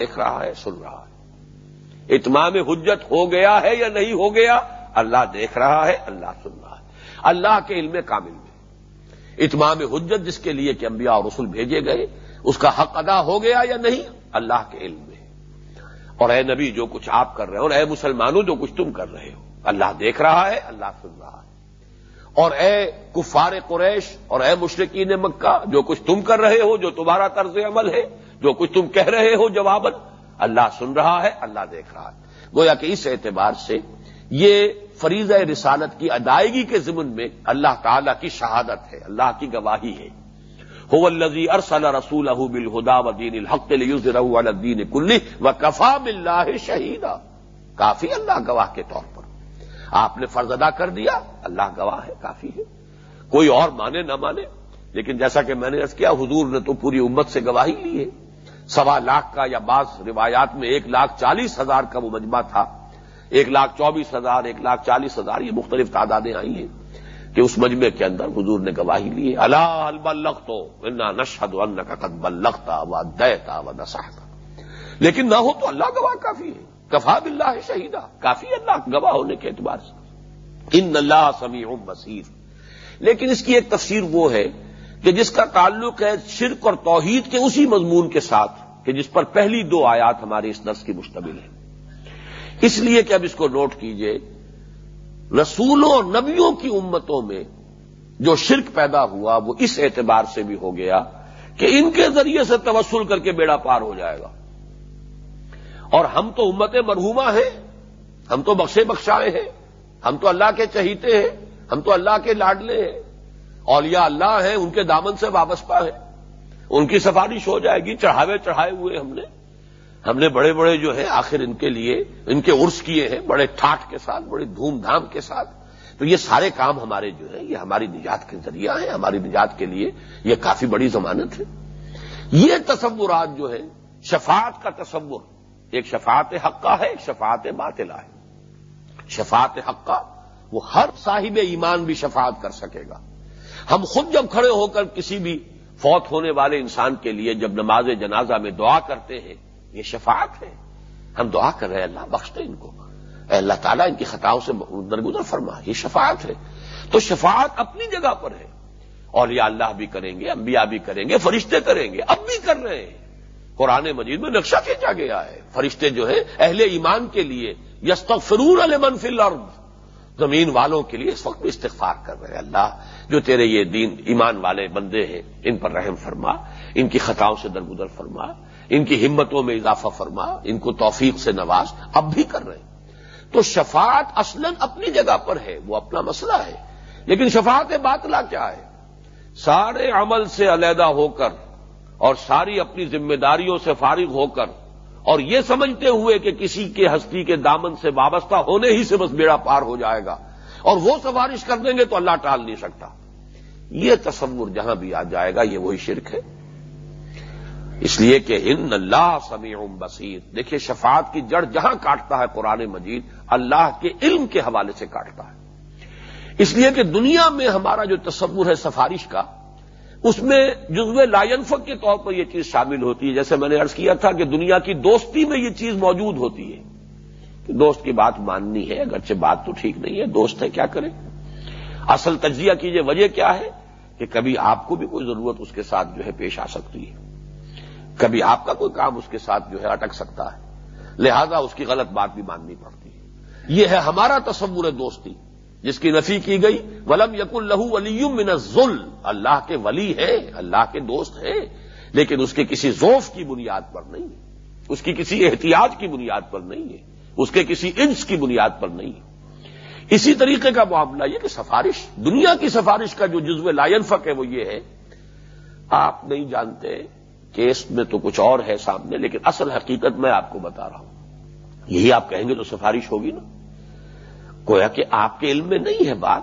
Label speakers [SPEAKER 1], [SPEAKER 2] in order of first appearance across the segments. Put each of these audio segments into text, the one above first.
[SPEAKER 1] دیکھ رہا ہے، سن رہا ہے۔ اتمام حجت ہو گیا ہے یا نہیں ہو گیا؟ اللہ دیکھ رہا ہے، اللہ سن رہا ہے۔ اللہ کے علم کامل میں۔ اتمام حجت جس کے لیے کہ انبیاء اور رسول بھیجے گئے، اس کا حق ادا ہو گیا یا نہیں؟ اللہ کے علم میں۔ اور اے نبی، جو کچھ آپ کر رہے ہو، اور اے مسلمانوں، جو کچھ تم کر رہے ہو، اللہ دیکھ رہا ہے، اللہ سن رہا ہے۔ اور اے کفار قریش، اور اے مشرقین مکہ، جو کچھ تم کر رہے ہو، جو تمہارا طرز عمل ہے جو کچھ تم کہہ رہے ہو جواباً اللہ سن رہا ہے، اللہ دیکھ رہا ہے۔ گویا کہ اس اعتبار سے یہ فریض رسالت کی ادائیگی کے ضمن میں اللہ تعالی کی شہادت ہے، اللہ کی گواہی ہے۔ ہو الزی ارسل رسول بالہدا و دین الحق الدین کلی و کفا بلّہ شہیدا۔ کافی اللہ گواہ کے طور پر۔ آپ نے فرض ادا کر دیا، اللہ گواہ ہے، کافی ہے۔ کوئی اور مانے نہ مانے، لیکن جیسا کہ میں نے ارض کیا، حضور نے تو پوری امت سے گواہی لی ہے۔ سوا لاکھ کا یا بعض روایات میں ایک لاکھ چالیس ہزار کا وہ مجمع تھا۔ ایک لاکھ چوبیس ہزار، ایک لاکھ چالیس ہزار یہ مختلف تعدادیں آئی ہیں کہ اس مجمع کے اندر حضور نے گواہی لی ہے اللہ البلخ تو نشد ان کا قد بلختا و دیتا و نساتا لیکن نہ ہو تو اللہ گواہ کافی ہے۔ کفا بلّہ ہے شہیدہ کافی اللہ گواہ ہونے کے اعتبار سے۔ ان اللہ سمیع بصیر۔ لیکن اس کی ایک تفسیر وہ ہے کہ جس کا تعلق ہے شرک اور توحید کے اسی مضمون کے ساتھ کہ جس پر پہلی دو آیات ہمارے اس درس کی مشتمل ہیں۔ اس لیے کہ اب اس کو نوٹ کیجیے، رسولوں اور نبیوں کی امتوں میں جو شرک پیدا ہوا وہ اس اعتبار سے بھی ہو گیا کہ ان کے ذریعے سے توسل کر کے بیڑا پار ہو جائے گا۔ اور ہم تو امت مرحوما ہیں، ہم تو بخشے بخشائے ہیں، ہم تو اللہ کے چہیتے ہیں، ہم تو اللہ کے لاڈلے ہیں۔ اولیاء اللہ ہیں، ان کے دامن سے وابستہ ہیں۔ ان کی سفارش ہو جائے گی، چڑھاوے چڑھائے ہوئے ہم نے۔ ہم نے بڑے بڑے جو ہے آخر ان کے لیے، ان کے عرس کیے ہیں، بڑے ٹھاٹ کے ساتھ بڑی دھوم دھام کے ساتھ۔ تو یہ سارے کام ہمارے جو ہے یہ ہماری نجات کے ذریعہ ہیں۔ ہماری نجات کے لیے یہ کافی بڑی ضمانت ہے۔ یہ تصورات جو ہے شفاعت کا تصور۔ ایک شفاعت حقہ ہے، ایک شفاعت باطلا ہے۔ شفاعت حقہ وہ ہر صاحب ایمان بھی شفاعت کر سکے گا۔ ہم خود جب کھڑے ہو کر کسی بھی فوت ہونے والے انسان کے لیے جب نماز جنازہ میں دعا کرتے ہیں، یہ شفاعت ہے۔ ہم دعا کر رہے ہیں، اللہ بخش دے ان کو۔ اے اللہ تعالیٰ، ان کی خطاؤں سے درگزر فرما، یہ شفاعت ہے۔ تو شفاعت اپنی جگہ پر ہے۔ اور یہ اللہ بھی کریں گے، انبیاء بھی کریں گے، فرشتے کریں گے۔ اب بھی کر رہے ہیں۔ قرآن مجید میں نقشہ کھینچا گیا ہے۔ فرشتے جو ہے اہل ایمان کے لیے یستق فرور المن فل زمین والوں کے لیے اس وقت بھی استغفار کر رہے ہیں۔ اللہ جو تیرے یہ دین ایمان والے بندے ہیں، ان پر رحم فرما، ان کی خطاؤں سے درگزر فرما، ان کی ہمتوں میں اضافہ فرما، ان کو توفیق سے نواز اب بھی کر رہے ہیں۔ تو شفاعت اصلا اپنی جگہ پر ہے، وہ اپنا مسئلہ ہے۔ لیکن شفاعت باطلا کیا ہے؟ سارے عمل سے علیحدہ ہو کر اور ساری اپنی ذمہ داریوں سے فارغ ہو کر اور یہ سمجھتے ہوئے کہ کسی کے ہستی کے دامن سے وابستہ ہونے ہی سے بس بیڑا پار ہو جائے گا۔ اور وہ سفارش کر دیں گے تو اللہ ٹال نہیں سکتا۔ یہ تصور جہاں بھی آ جائے گا، یہ وہی شرک ہے۔ اس لیے کہ ہند اللہ سمیع بصیر۔ دیکھیے، شفاعت کی جڑ جہاں کاٹتا ہے قرآن مجید، اللہ کے علم کے حوالے سے کاٹتا ہے۔ اس لیے کہ دنیا میں ہمارا جو تصور ہے سفارش کا اس میں جزو لائنفق کے طور پر یہ چیز شامل ہوتی ہے۔ جیسے میں نے ارض کیا تھا کہ دنیا کی دوستی میں یہ چیز موجود ہوتی ہے کہ دوست کی بات ماننی ہے، اگرچہ بات تو ٹھیک نہیں ہے، دوست ہے، کیا کریں؟ اصل تجزیہ کیجیے وجہ کیا ہے؟ کہ کبھی آپ کو بھی کوئی ضرورت اس کے ساتھ جو ہے پیش آ سکتی ہے۔ کبھی آپ کا کوئی کام اس کے ساتھ جو ہے اٹک سکتا ہے۔ لہذا اس کی غلط بات بھی ماننی پڑتی ہے۔ یہ ہے ہمارا تصور دوستی۔ جس کی نفی کی گئی، ولم یق الہو ولی من ظل اللہ کے ولی ہے، اللہ کے دوست ہے، لیکن اس کے کسی ذوف کی بنیاد پر نہیں ہے۔ اس کی کسی احتیاط کی بنیاد پر نہیں ہے۔ اس کے کسی انس کی بنیاد پر نہیں ہے۔ اسی طریقے کا معاملہ یہ کہ سفارش، دنیا کی سفارش کا جو جزو لائن فق ہے وہ یہ ہے، آپ نہیں جانتے کیس میں تو کچھ اور ہے سامنے، لیکن اصل حقیقت میں آپ کو بتا رہا ہوں۔ یہی آپ کہیں گے تو سفارش ہوگی نا؟ گویا کہ آپ کے علم میں نہیں ہے بات۔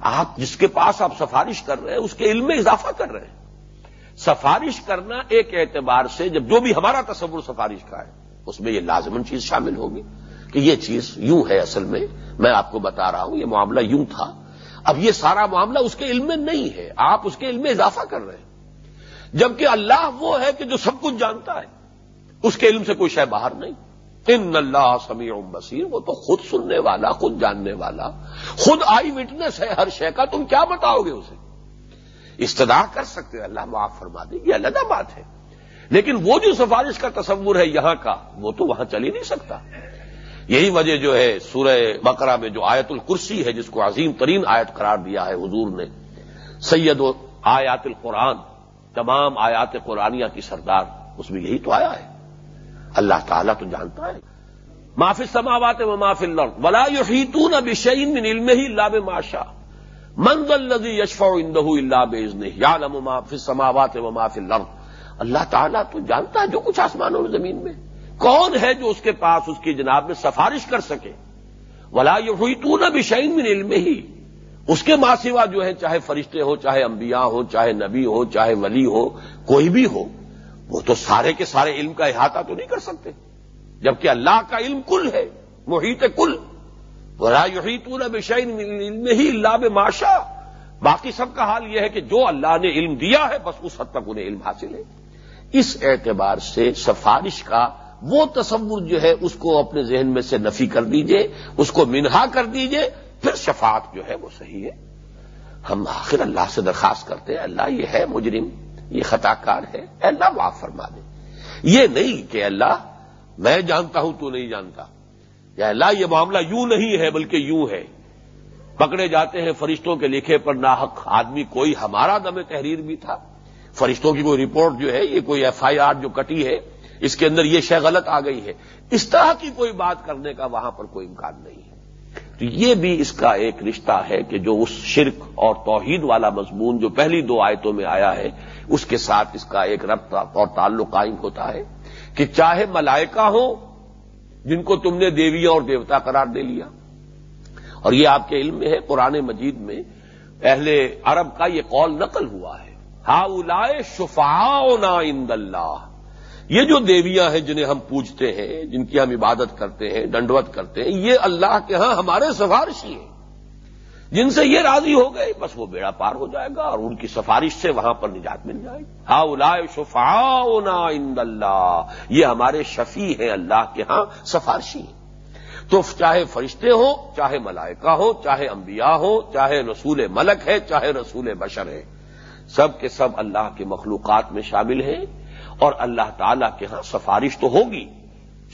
[SPEAKER 1] آپ جس کے پاس آپ سفارش کر رہے ہیں، اس کے علم میں اضافہ کر رہے ہیں۔ سفارش کرنا ایک اعتبار سے جب جو بھی ہمارا تصور سفارش کا ہے، اس میں یہ لازمن چیز شامل ہوگی کہ یہ چیز یوں ہے اصل میں۔ میں آپ کو بتا رہا ہوں، یہ معاملہ یوں تھا۔ اب یہ سارا معاملہ اس کے علم میں نہیں ہے۔ آپ اس کے علم میں اضافہ کر رہے ہیں۔ جبکہ اللہ وہ ہے کہ جو سب کچھ جانتا ہے، اس کے علم سے کوئی شے باہر نہیں۔ ان اللہ سمیع بصیر، وہ تو خود سننے والا، خود جاننے والا، خود آئی وٹنس ہے ہر شے کا، تم کیا بتاؤ گے اسے؟ استدا کر سکتے ہو، اللہ معاف فرما دے، یہ علیحدہ بات ہے۔ لیکن وہ جو سفارش کا تصور ہے یہاں کا، وہ تو وہاں چل ہی نہیں سکتا۔ یہی وجہ جو ہے سورہ بقرہ میں جو آیت الکرسی ہے، جس کو عظیم ترین آیت قرار دیا ہے حضور نے، سید و آیات القرآن، تمام آیات قرآنیہ کی سردار، اس میں یہی تو آیا ہے۔ اللہ تعالیٰ تو جانتا ہے۔ معافی سماوات و معافی الارض، ولا یحیطون بشیء من علمه الا بما شاء۔ من ذا الذي يشفع عنده الا باذنه يعلم ما في السماوات وما في الارض۔ اللہ تعالیٰ تو جانتا ہے جو کچھ آسمانوں میں زمین میں۔ کون ہے جو اس کے پاس، اس کی جناب میں سفارش کر سکے؟ ولا یحیطون بشیء من علمه اس کے ماں سوا جو ہے چاہے فرشتے ہو چاہے انبیاء ہو چاہے نبی ہو چاہے ولی ہو کوئی بھی ہو۔ وہ تو سارے کے سارے علم کا احاطہ تو نہیں کر سکتے۔ جبکہ اللہ کا علم کل ہے، محیط کل۔ برا یحیطون بشین علم ہی اللہ میں معاشا باقی سب کا حال یہ ہے کہ جو اللہ نے علم دیا ہے، بس اس حد تک انہیں علم حاصل ہے۔ اس اعتبار سے سفارش کا وہ تصور جو ہے، اس کو اپنے ذہن میں سے نفی کر دیجیے، اس کو منہا کر دیجیے، پھر شفاعت جو ہے وہ صحیح ہے۔ ہم آخر اللہ سے درخواست کرتے ہیں، اللہ یہ ہے مجرم۔ یہ خطا کار ہے۔ اللہ معاف فرما دے۔ یہ نہیں کہ اللہ میں جانتا ہوں، تو نہیں جانتا۔ یا اللہ یہ معاملہ یوں نہیں ہے بلکہ یوں ہے۔ پکڑے جاتے ہیں فرشتوں کے لکھے پر ناحق۔ آدمی کوئی ہمارا دم تحریر بھی تھا۔ فرشتوں کی کوئی رپورٹ جو ہے، یہ کوئی ایف آئی آر جو کٹی ہے، اس کے اندر یہ شے غلط آ گئی ہے۔ اس طرح کی کوئی بات کرنے کا وہاں پر کوئی امکان نہیں۔ ہے تو یہ بھی اس کا ایک رشتہ ہے کہ جو اس شرک اور توحید والا مضمون جو پہلی دو آیتوں میں آیا ہے، اس کے ساتھ اس کا ایک ربط اور تعلق قائم ہوتا ہے کہ چاہے ملائکہ ہو جن کو تم نے دیویاں اور دیوتا قرار دے لیا۔ اور یہ آپ کے علم میں ہے، قرآن مجید میں اہل عرب کا یہ قول نقل ہوا ہے۔ ہا شفا اند اللہ۔ یہ جو دیویاں ہیں جنہیں ہم پوجتے ہیں، جن کی ہم عبادت کرتے ہیں ڈنڈوت کرتے ہیں، یہ اللہ کے ہاں ہمارے سفارشی ہیں۔ جن سے یہ راضی ہو گئے، بس وہ بیڑا پار ہو جائے گا اور ان کی سفارش سے وہاں پر نجات مل جائے گی۔ ہا الا شفا اللہ، یہ ہمارے شفیع ہیں، اللہ کے ہاں سفارشی ہیں۔ تو چاہے فرشتے ہوں، چاہے ملائکہ ہو چاہے انبیاء ہو چاہے رسول ملک ہے، چاہے رسول بشر ہے، سب کے سب اللہ کے مخلوقات میں شامل ہیں۔ اور اللہ تعالی کے ہاں سفارش تو ہوگی،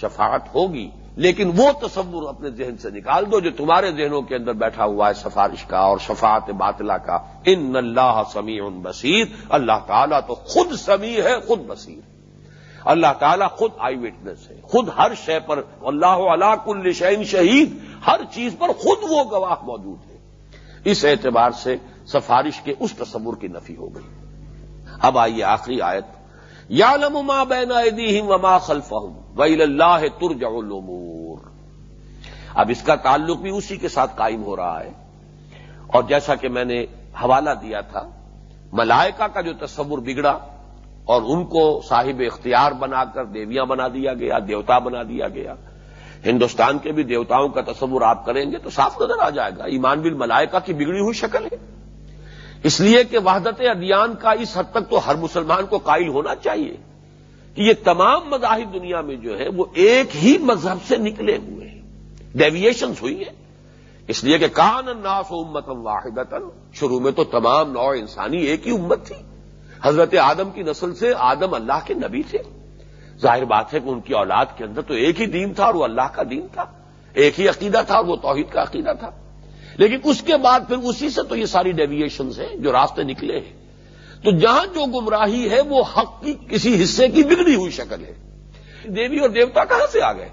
[SPEAKER 1] شفاعت ہوگی، لیکن وہ تصور اپنے ذہن سے نکال دو جو تمہارے ذہنوں کے اندر بیٹھا ہوا ہے، سفارش کا اور شفاعت باطلا کا۔ ان اللہ سمیع بصیر، اللہ تعالیٰ تو خود سمیع ہے، خود بصیر۔ اللہ تعالیٰ خود آئی وٹنس ہے، خود ہر شے پر اللہ علا کل شعین شہید، ہر چیز پر خود وہ گواہ موجود ہے۔ اس اعتبار سے سفارش کے اس تصور کی نفی ہو گئی۔ اب آئیے آخری آیت۔ یا لما بین وما خلفہم ویل اللہ ترجع الامور۔ اب اس کا تعلق بھی اسی کے ساتھ قائم ہو رہا ہے۔ اور جیسا کہ میں نے حوالہ دیا تھا، ملائکہ کا جو تصور بگڑا اور ان کو صاحب اختیار بنا کر دیویاں بنا دیا گیا، دیوتا بنا دیا گیا، ہندوستان کے بھی دیوتاؤں کا تصور آپ کریں گے تو صاف نظر آ جائے گا۔ ایمان بل ملائکہ کی بگڑی ہوئی شکل ہے۔ اس لیے کہ وحدت ادیان کا اس حد تک تو ہر مسلمان کو قائل ہونا چاہیے کہ یہ تمام مذاہب دنیا میں جو ہے وہ ایک ہی مذہب سے نکلے ہوئے ہیں۔ ڈیویشنس ہوئی ہیں۔ اس لیے کہ کان الناس امتم واحد شروع میں تو تمام نو انسانی ایک ہی امت تھی۔ حضرت آدم کی نسل سے آدم اللہ کے نبی تھے۔ ظاہر بات ہے کہ ان کی اولاد کے اندر تو ایک ہی دین تھا اور وہ اللہ کا دین تھا۔ ایک ہی عقیدہ تھا اور وہ توحید کا عقیدہ تھا۔ لیکن اس کے بعد پھر اسی سے تو یہ ساری ڈیویشنز ہیں جو راستے نکلے ہیں۔ تو جہاں جو گمراہی ہے وہ حق کی کسی حصے کی بگڑی ہوئی شکل ہے۔ دیوی اور دیوتا کہاں سے آ گئے؟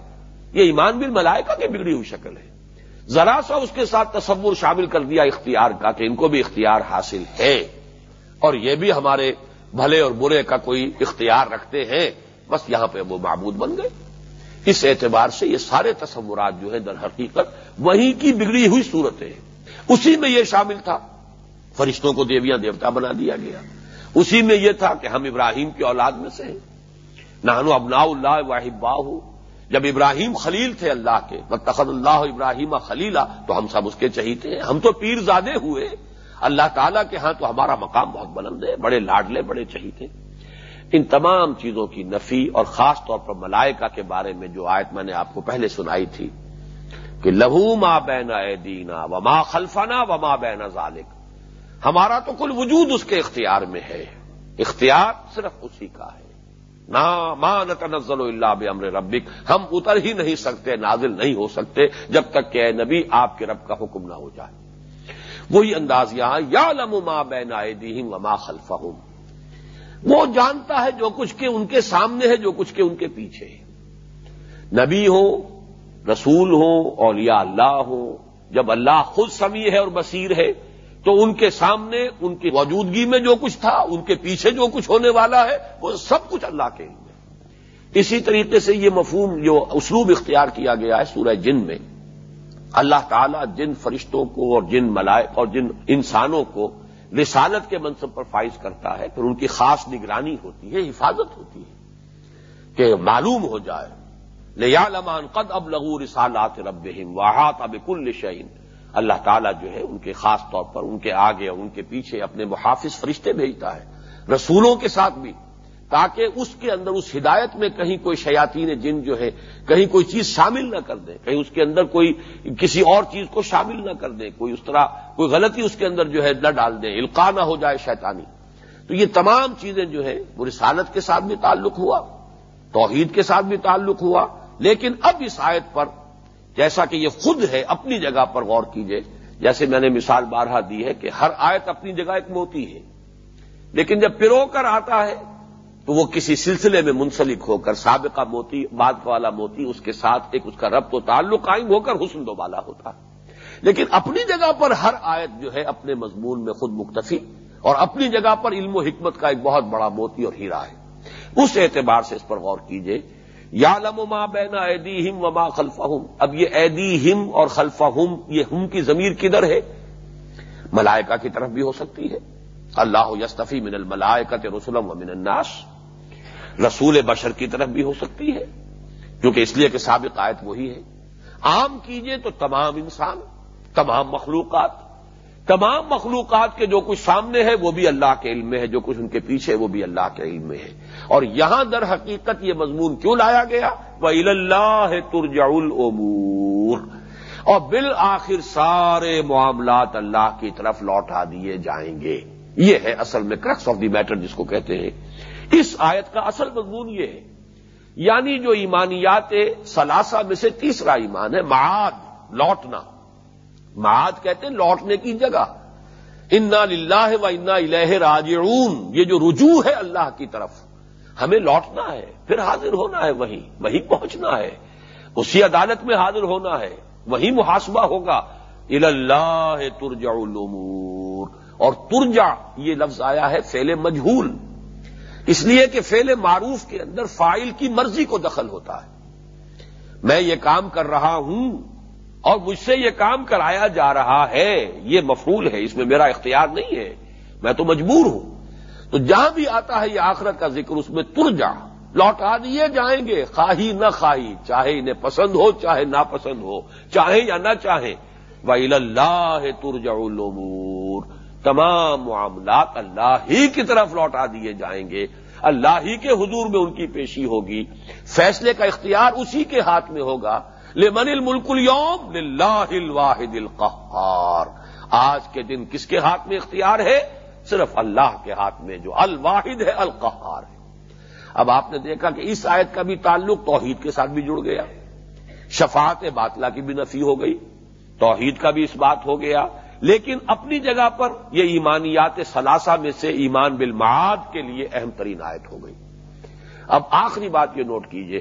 [SPEAKER 1] یہ ایمان بل ملائکہ کی بگڑی ہوئی شکل ہے۔ ذرا سا اس کے ساتھ تصور شامل کر دیا اختیار کا کہ ان کو بھی اختیار حاصل ہے۔ اور یہ بھی ہمارے بھلے اور برے کا کوئی اختیار رکھتے ہیں۔ بس یہاں پہ وہ معبود بن گئے۔ اس اعتبار سے یہ سارے تصورات جو ہیں در حقیقت وہیں کی بگڑی ہوئی صورتیں اسی میں یہ شامل تھا۔ فرشتوں کو دیویاں دیوتا بنا دیا گیا۔ اسی میں یہ تھا کہ ہم ابراہیم کی اولاد میں سے ہیں۔ نہانو ابنا اللہ واحب باہ جب ابراہیم خلیل تھے اللہ کے متخد اللہ ابراہیم خلیلا، تو ہم سب اس کے چہیتے ہیں۔ ہم تو پیر زادے ہوئے۔ اللہ تعالیٰ کے ہاں تو ہمارا مقام بہت بلند ہے۔ بڑے لاڈلے، بڑے چہیتے۔ ان تمام چیزوں کی نفی اور خاص طور پر ملائکہ کے بارے میں جو آیت میں نے آپ کو پہلے سنائی تھی کہ لہو ماں بینا دینا وما خلفنا وما بینا ذالک۔ ہمارا تو کل وجود اس کے اختیار میں ہے۔ اختیار صرف اسی کا ہے۔ نہ ماں نتنزل اللہ بمر ربک۔ ہم اتر ہی نہیں سکتے، نازل نہیں ہو سکتے جب تک کہ اے نبی آپ کے رب کا حکم نہ ہو جائے۔ وہی انداز یہاں یا لم ماں بین دیم وما خلف وہ جانتا ہے جو کچھ کے ان کے سامنے ہے، جو کچھ کے ان کے پیچھے ہے۔ نبی ہو رسول ہو اولیاء اللہ ہو جب اللہ خود سمیع ہے اور بصیر ہے، تو ان کے سامنے، ان کی موجودگی میں جو کچھ تھا، ان کے پیچھے جو کچھ ہونے والا ہے، وہ سب کچھ اللہ کے علم ہے اسی طریقے سے یہ مفہوم، جو اسلوب اختیار کیا گیا ہے سورہ جن میں، اللہ تعالیٰ جن فرشتوں کو اور جن ملائق اور جن انسانوں کو رسالت کے منصب پر فائز کرتا ہے، پھر ان کی خاص نگرانی ہوتی ہے، حفاظت ہوتی ہے کہ معلوم ہو جائے۔ لیا لمان قد اب لغو رسالات رب واحات اب کل شعین اللہ تعالیٰ جو ہے ان کے خاص طور پر ان کے آگے ان کے پیچھے اپنے محافظ فرشتے بھیجتا ہے، رسولوں کے ساتھ بھی۔ تاکہ اس کے اندر اس ہدایت میں کہیں کوئی شیاتین جن جو ہے کہیں کوئی چیز شامل نہ کر دیں، کہیں اس کے اندر کوئی کسی اور چیز کو شامل نہ کر دیں، کوئی اس طرح کوئی غلطی اس کے اندر جو ہے نہ ڈال دیں، القاع نہ ہو جائے شیطانی۔ تو یہ تمام چیزیں جو ہے وہ رسالت کے ساتھ بھی تعلق ہوا، توحید کے ساتھ بھی تعلق ہوا، لیکن اب اس آیت پر جیسا کہ یہ خود ہے، اپنی جگہ پر غور کیجیے۔ جیسے میں نے مثال بارہا دی ہے کہ ہر آیت اپنی جگہ ایک موتی ہے، لیکن جب پرو کر آتا ہے تو وہ کسی سلسلے میں منسلک ہو کر، سابقہ موتی بعد والا موتی، اس کے ساتھ ایک اس کا ربط و تعلق قائم ہو کر حسن دو بالا ہوتا۔ لیکن اپنی جگہ پر ہر آیت جو ہے اپنے مضمون میں خود مکتفی اور اپنی جگہ پر علم و حکمت کا ایک بہت بڑا موتی اور ہیرا ہے۔ اس اعتبار سے اس پر غور کیجیے یا لم ماں بینا ایدی ہم و ماں خلفا اب یہ ایدی ہم اور خلفا ہم یہ ہم کی ضمیر کدھر ہے؟ ملائکہ کی طرف بھی ہو سکتی ہے۔ اللہ یستفی من الملائکت رسولم و من الناس۔ رسول بشر کی طرف بھی ہو سکتی ہے، کیونکہ اس لیے کہ سابق آیت وہی ہے۔ عام کیجیے تو تمام انسان، تمام مخلوقات تمام مخلوقات کے جو کچھ سامنے ہے، وہ بھی اللہ کے علم میں ہے، جو کچھ ان کے پیچھے وہ بھی اللہ کے علم میں ہے۔ اور یہاں در حقیقت یہ مضمون کیوں لایا گیا؟ وہ اللہ ترجع العمور اور بالآخر سارے معاملات اللہ کی طرف لوٹا دیے جائیں گے۔ یہ ہے اصل میں کرکس آف دی میٹر جس کو کہتے ہیں۔ اس آیت کا اصل مضمون یہ ہے۔ یعنی جو ایمانیات سلاسا میں سے تیسرا ایمان ہے، معاد، لوٹنا۔ معاد کہتے ہیں لوٹنے کی جگہ۔ انا للہ و انا الہ راجعون۔ یہ جو رجوع ہے اللہ کی طرف، ہمیں لوٹنا ہے، پھر حاضر ہونا ہے وہیں وہیں پہنچنا ہے۔ اسی عدالت میں حاضر ہونا ہے وہی محاسبہ ہوگا۔ اللہ ترجع الامور اور ترجع، یہ لفظ آیا ہے فیل مجہول۔ اس لیے کہ فعل معروف کے اندر فائل کی مرضی کو دخل ہوتا ہے۔ میں یہ کام کر رہا ہوں اور مجھ سے یہ کام کرایا جا رہا ہے، یہ مفول ہے، اس میں میرا اختیار نہیں ہے، میں تو مجبور ہوں۔ تو جہاں بھی آتا ہے یہ آخرت کا ذکر، اس میں تر جا، لوٹا دیے جائیں گے، خواہی نہ خواہی، چاہے انہیں پسند ہو، چاہے ناپسند ہو، چاہے یا نہ چاہے۔ وہ اللہ ترجع الامور تمام معاملات اللہ ہی کی طرف لوٹا دیے جائیں گے۔ اللہ ہی کے حضور میں ان کی پیشی ہوگی۔ فیصلے کا اختیار اسی کے ہاتھ میں ہوگا۔ لمن الملک اليوم للہ الواحد القہار۔ آج کے دن کس کے ہاتھ میں اختیار ہے؟ صرف اللہ کے ہاتھ میں جو الواحد ہے، القہار ہے۔ اب آپ نے دیکھا کہ اس آیت کا بھی تعلق توحید کے ساتھ بھی جڑ گیا۔ شفاعت باطلہ کی بھی نفی ہو گئی۔ توحید کا بھی اس بات ہو گیا۔ لیکن اپنی جگہ پر یہ ایمانیات ثلاثہ میں سے ایمان بالمعاد کے لیے اہم ترین آیت ہو گئی۔ اب آخری بات یہ نوٹ کیجیے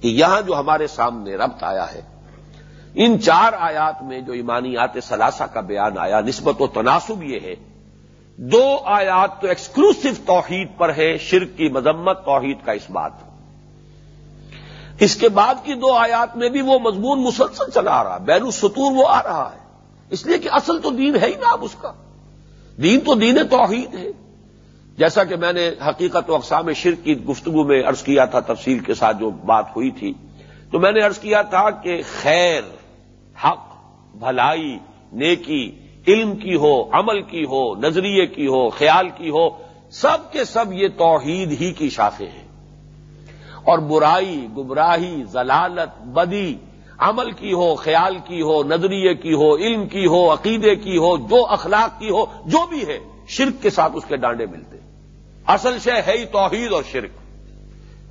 [SPEAKER 1] کہ یہاں جو ہمارے سامنے ربط آیا ہے، ان چار آیات میں جو ایمانیات ثلاثہ کا بیان آیا، نسبت و تناسب یہ ہے، دو آیات تو ایکسکلوسو توحید پر ہے شرک کی مذمت توحید کا اس بات۔ اس کے بعد کی دو آیات میں بھی وہ مضمون مسلسل چلا آ رہا، بین السطور وہ آ رہا ہے۔ اس لیے کہ اصل تو دین ہے ہی نا اب اس کا۔ دین تو دین توحید ہے۔ جیسا کہ میں نے حقیقت و اقسام شرک کی گفتگو میں عرض کیا تھا تفصیل کے ساتھ جو بات ہوئی تھی، تو میں نے عرض کیا تھا کہ خیر، حق، بھلائی، نیکی، علم کی ہو، عمل کی ہو، نظریے کی ہو، خیال کی ہو، سب کے سب یہ توحید ہی کی شاخیں ہیں۔ اور برائی، گمراہی، ضلالت، بدی عمل کی ہو، خیال کی ہو، نظریے کی ہو، علم کی ہو، عقیدے کی ہو، جو اخلاق کی ہو، جو بھی ہے، شرک کے ساتھ اس کے ڈانڈے ملتے اصل شے ہے ہی توحید اور شرک۔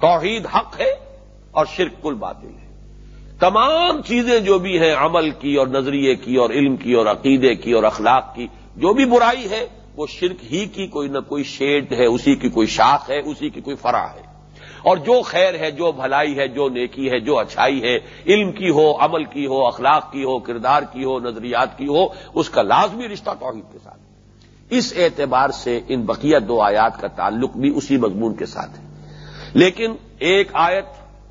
[SPEAKER 1] توحید حق ہے اور شرک کل باطل ہے۔ تمام چیزیں جو بھی ہیں، عمل کی اور نظریے کی اور علم کی اور عقیدے کی اور اخلاق کی، جو بھی برائی ہے، وہ شرک ہی کی کوئی نہ کوئی شیڈ ہے، اسی کی کوئی شاخ ہے، اسی کی کوئی فرا ہے۔ اور جو خیر ہے، جو بھلائی ہے، جو نیکی ہے، جو اچھائی ہے، علم کی ہو، عمل کی ہو، اخلاق کی ہو، کردار کی ہو، نظریات کی ہو، اس کا لازمی رشتہ توحید کے ساتھ اس اعتبار سے ان بقیہ دو آیات کا تعلق بھی اسی مضمون کے ساتھ ہے۔ لیکن ایک آیت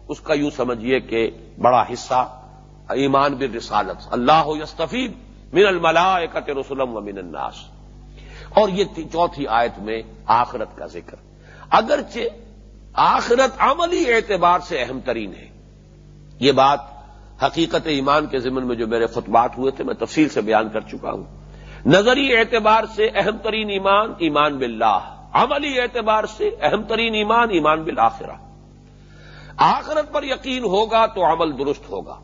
[SPEAKER 1] اس کا یوں سمجھیے کہ بڑا حصہ، ایمان بر رسالت اللہ یستفید من الملا رسولم و من الناس۔ اور یہ چوتھی آیت میں آخرت کا ذکر۔ اگرچہ آخرت عملی اعتبار سے اہم ترین ہے۔ یہ بات حقیقت ایمان کے ضمن میں جو میرے خطبات ہوئے تھے، میں تفصیل سے بیان کر چکا ہوں۔ نظری اعتبار سے اہم ترین ایمان ایمان باللہ۔ عملی اعتبار سے اہم ترین ایمان ایمان بالآخرہ۔ آخرت پر یقین ہوگا تو عمل درست ہوگا۔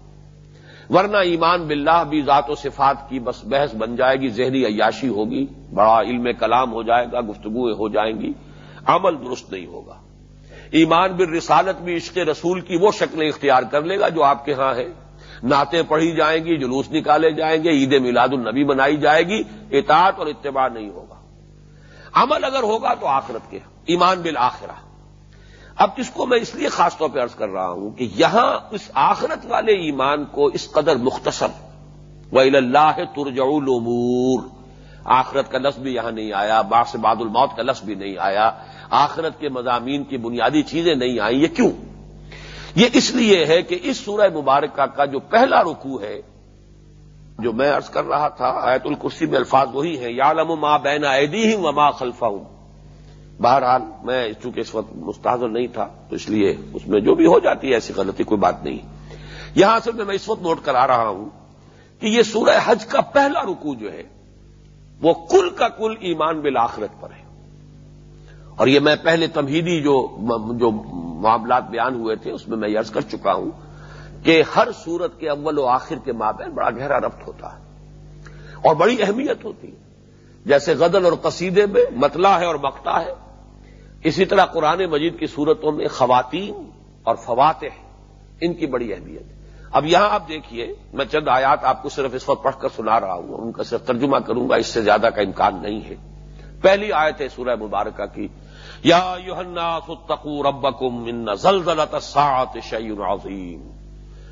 [SPEAKER 1] ورنہ ایمان باللہ بھی ذات و صفات کی بس بحث بن جائے گی، ذہنی عیاشی ہوگی، بڑا علم کلام ہو جائے گا گفتگویں ہو جائیں گی، عمل درست نہیں ہوگا۔ ایمان بر رسالت بھی عشق رسول کی وہ شکلیں اختیار کر لے گا جو آپ کے ہاں ہے نعتیں پڑھی جائیں گی، جلوس نکالے جائیں گے، عید میلاد النبی بنائی جائے گی، اطاعت اور اتباع نہیں ہوگا۔ عمل اگر ہوگا تو آخرت کے، ایمان بل آخرہ اب کس کو میں اس لیے خاص طور پہ عرض کر رہا ہوں کہ یہاں اس آخرت والے ایمان کو اس قدر مختصر و اللہ ترجع الامور آخرت کا لفظ بھی یہاں نہیں آیا باغ سے باد الموت کا لفظ بھی نہیں آیا۔ آخرت کے مضامین کی بنیادی چیزیں نہیں آئیں، یہ کیوں؟ یہ اس لیے ہے کہ اس سورہ مبارکہ کا جو پہلا رکوع ہے، جو میں ارض کر رہا تھا، آیت الکرسی میں الفاظ وہی ہیں یا لم ماں بین ایدی ہوں ماں خلفا ہوں بہرحال، میں چونکہ اس وقت مستحضر نہیں تھا، تو اس لیے اس میں جو بھی ہو جاتی ہے، ایسی غلطی کوئی بات نہیں۔ یہاں سے میں اس وقت نوٹ کرا رہا ہوں کہ یہ سورہ حج کا پہلا رکوع جو ہے، وہ کل کا کل ایمان بالآخرت پر ہے۔ اور یہ میں پہلے تمہیدی جو جو معاملات بیان ہوئے تھے، اس میں میں یز کر چکا ہوں کہ ہر صورت کے اول و آخر کے مابین بڑا گہرا ربط ہوتا ہے اور بڑی اہمیت ہوتی ہے۔ جیسے غدل اور قصیدے میں مطلع ہے اور مکتا ہے، اسی طرح قرآن مجید کی صورتوں میں خواتین اور فواتح، ان کی بڑی اہمیت ہے۔ اب یہاں آپ دیکھیے، میں چند آیات آپ کو صرف اس وقت پڑھ کر سنا رہا ہوں ان کا صرف ترجمہ کروں گا، اس سے زیادہ کا امکان نہیں ہے۔ پہلی آیت ہے سورہ مبارکہ کی یا الناس اتقوا ربكم ان زلزلة الساعة شيء عظيم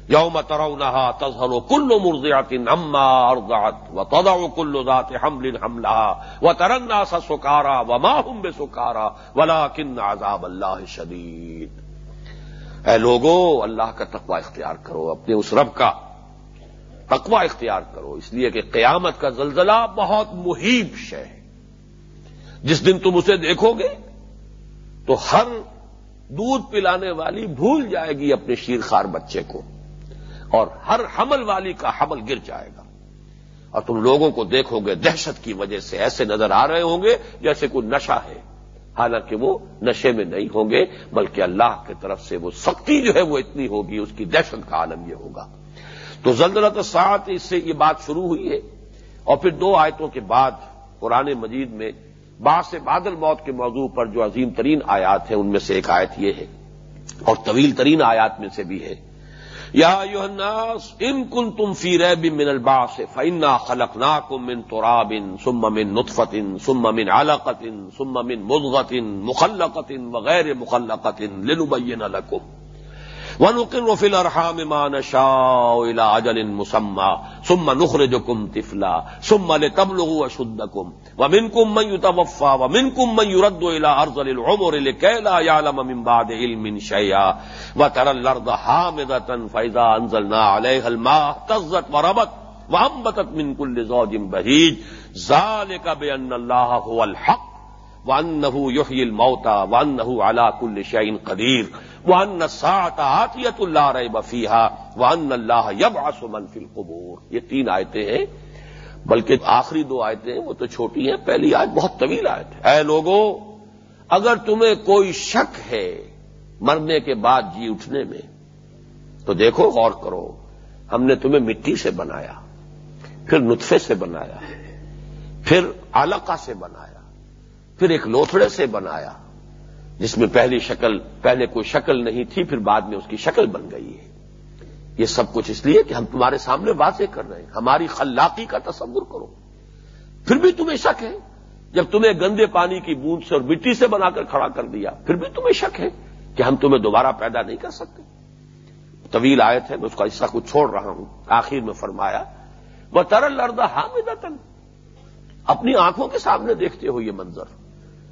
[SPEAKER 1] يوم ترونها تظهر كل مرضعة عما ارضعت وتضع كل ذات حمل حملها وترى الناس سكارى وما هم بسكارى ولكن عذاب الله شديد اے لوگو، اللہ کا تقوی اختیار کرو، اپنے اس رب کا تقوی اختیار کرو۔ اس لیے کہ قیامت کا زلزلہ بہت محیب شے ہے۔ جس دن تم اسے دیکھو گے تو ہر دودھ پلانے والی بھول جائے گی اپنے شیر خار بچے کو اور ہر حمل والی کا حمل گر جائے گا اور تم لوگوں کو دیکھو گے دہشت کی وجہ سے ایسے نظر آ رہے ہوں گے جیسے کوئی نشہ ہے حالانکہ وہ نشے میں نہیں ہوں گے، بلکہ اللہ کی طرف سے وہ سختی جو ہے وہ اتنی ہوگی، اس کی دہشت کا عالم یہ ہوگا۔ تو زلزلہ ساتھ اس سے یہ بات شروع ہوئی ہے۔ اور پھر دو آیتوں کے بعد قرآن مجید میں بعض سے بادل موت کے موضوع پر جو عظیم ترین آیات ہیں، ان میں سے ایک آیت یہ ہے اور طویل ترین آیات میں سے بھی ہے۔ یا الناس، ان کن تم فی ریب من الباس فینا خلق نا کم من ترابن سم من نطفتن سم من علقتن سم من مضغتن مخلقتن وغیر مخلقتن لنبین لکم۔ ونقر في الارحام ما نشاء الى اجل مسمى ثم نخرجكم طفلا ثم لتبلغوا اشدكم ومنكم من يتوفى ومنكم من يرد الى ارض العمر لكي لا يعلم من بعد علم شيئا وترى الارض حامضه فاذا انزلنا عليها الماء اهتزت وربت وانبتت من كل زوج بهيج ذلك بان الله هو الحق وانه يحيي الموتى وانه على كل شيء قدير وہ سات آتیت اللہ رہے بفیحا وہ ان اللہ یب آسمن فل قبور یہ تین آیتیں ہیں، بلکہ آخری دو آیتیں وہ تو چھوٹی ہیں، پہلی آیت بہت طویل آیت ہے۔ اے لوگوں اگر تمہیں کوئی شک ہے مرنے کے بعد جی اٹھنے میں، تو دیکھو، غور کرو، ہم نے تمہیں مٹی سے بنایا، پھر نطفے سے بنایا، پھر علقہ سے بنایا، پھر ایک لوتھڑے سے بنایا جس میں پہلی شکل، پہلے کوئی شکل نہیں تھی، پھر بعد میں اس کی شکل بن گئی ہے۔ یہ سب کچھ اس لیے کہ ہم تمہارے سامنے واضح کر رہے ہیں۔ ہماری خلاقی کا تصور کرو۔ پھر بھی تمہیں شک ہے۔ جب تمہیں گندے پانی کی بوند سے اور مٹی سے بنا کر کھڑا کر دیا، پھر بھی تمہیں شک ہے کہ ہم تمہیں دوبارہ پیدا نہیں کر سکتے۔ طویل آئے تھے میں اس کا حصہ کچھ چھوڑ رہا ہوں۔ آخر میں فرمایا وہ ترل لردہ حامدتن اپنی آنکھوں کے سامنے دیکھتے ہو یہ منظر۔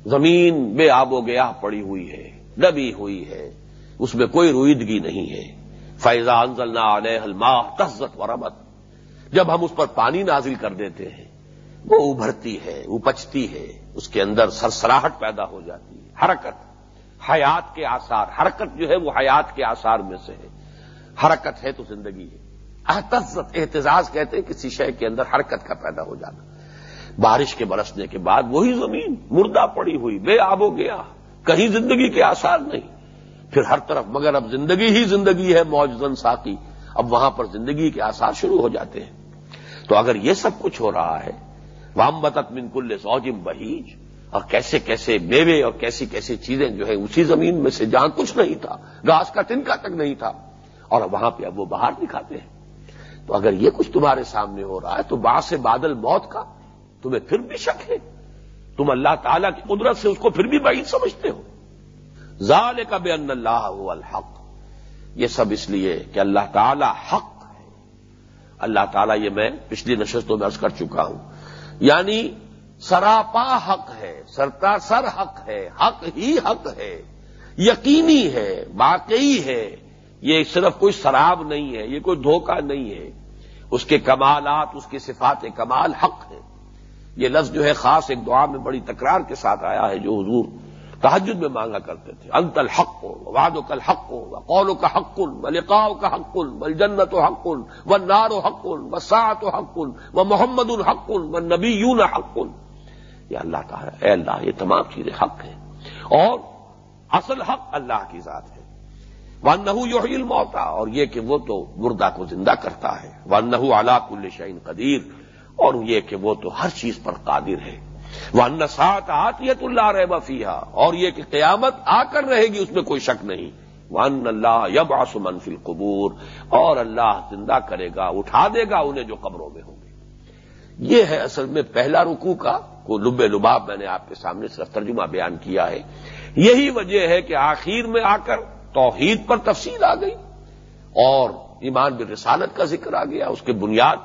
[SPEAKER 1] زمین بے آب و گیا پڑی ہوئی ہے دبی ہوئی ہے، اس میں کوئی رویدگی نہیں ہے۔ فیضا انزل علیہ الماء تزت و ربت جب ہم اس پر پانی نازل کر دیتے ہیں، وہ ابھرتی ہے اپچتی ہے، اس کے اندر سرسراہٹ پیدا ہو جاتی ہے، حرکت۔ حیات کے آثار، حرکت جو ہے وہ حیات کے آثار میں سے ہے۔ حرکت ہے تو زندگی ہے۔ احتزت احتجاج کہتے ہیں کسی شے کے اندر حرکت کا پیدا ہو جانا۔ بارش کے برسنے کے بعد وہی زمین مردہ پڑی ہوئی، بے آب ہو گیا، کہیں زندگی کے آثار نہیں۔ پھر ہر طرف، مگر اب زندگی ہی زندگی ہے موجزن ساقی۔ اب وہاں پر زندگی کے آثار شروع ہو جاتے ہیں۔ تو اگر یہ سب کچھ ہو رہا ہے وام بتت منکل سوجم بہیج۔ اور کیسے کیسے میوے اور کیسی کیسی چیزیں جو ہے اسی زمین میں سے جہاں کچھ نہیں تھا گاس کا تنکا تک نہیں تھا، اور وہاں پہ اب وہ باہر دکھاتے ہیں۔ تو اگر یہ کچھ تمہارے سامنے ہو رہا ہے، تو باہر سے بادل موت کا تمہیں پھر بھی شک ہے؟ تم اللہ تعالیٰ کی قدرت سے اس کو پھر بھی بعید سمجھتے ہو؟ ظال کا بے ان اللہ الحق۔ یہ سب اس لیے کہ اللہ تعالیٰ حق ہے۔ اللہ تعالیٰ یہ میں پچھلی نشستوں میں عرض کر چکا ہوں۔ یعنی سراپا حق ہے، سرتا سر حق ہے، حق ہی حق ہے، یقینی ہے، واقعی ہے۔ یہ صرف کوئی شراب نہیں ہے، یہ کوئی دھوکہ نہیں ہے۔ اس کے کمالات، اس کے صفات کمال حق ہے یہ لفظ جو ہے خاص ایک دعا میں بڑی تکرار کے ساتھ آیا ہے جو حضور تحجد میں مانگا کرتے تھے۔ انت الحق واد و کل حق قول کا حق و لقاؤ کا حق و جنت و حق و نار و حق و سات و حق و محمد الحق و نبی یون حق یہ اللہ تعالیٰ، اے اللہ، یہ تمام چیزیں حق ہیں۔ اور اصل حق اللہ کی ذات ہے۔ ون نحو یوہیل اور یہ کہ وہ تو مردہ کو زندہ کرتا ہے۔ ون نحو اعلیٰ کل شعین قدیر۔ اور یہ کہ وہ تو ہر چیز پر قادر ہے۔ وہ ان سات آتیت اللہ رہ بفیہ اور یہ کہ قیامت آ کر رہے گی، اس میں کوئی شک نہیں۔ وہ ان اللہ یب آسمن فل قبور اور اللہ زندہ کرے گا، اٹھا دے گا انہیں جو قبروں میں ہوں گے۔ یہ ہے اصل میں پہلا رکوع کا، کو لب لباب میں نے آپ کے سامنے صرف ترجمہ بیان کیا ہے۔ یہی وجہ ہے کہ آخر میں آ کر توحید پر تفصیل آ گئی۔ اور ایمان بالرسالت کا ذکر آ گیا، اس کے بنیاد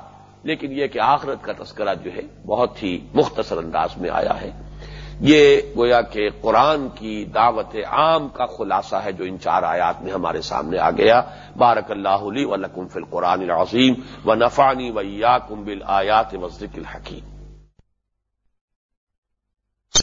[SPEAKER 1] لیکن یہ کہ آخرت کا تذکرہ جو ہے بہت ہی مختصر انداز میں آیا ہے۔ یہ گویا کہ قرآن کی دعوت عام کا خلاصہ ہے جو ان چار آیات میں ہمارے سامنے آ گیا۔ بارک اللہ علی و لکم فل قرآن العظیم و نفانی ویا کمبل آیات و ذکل الحکیم۔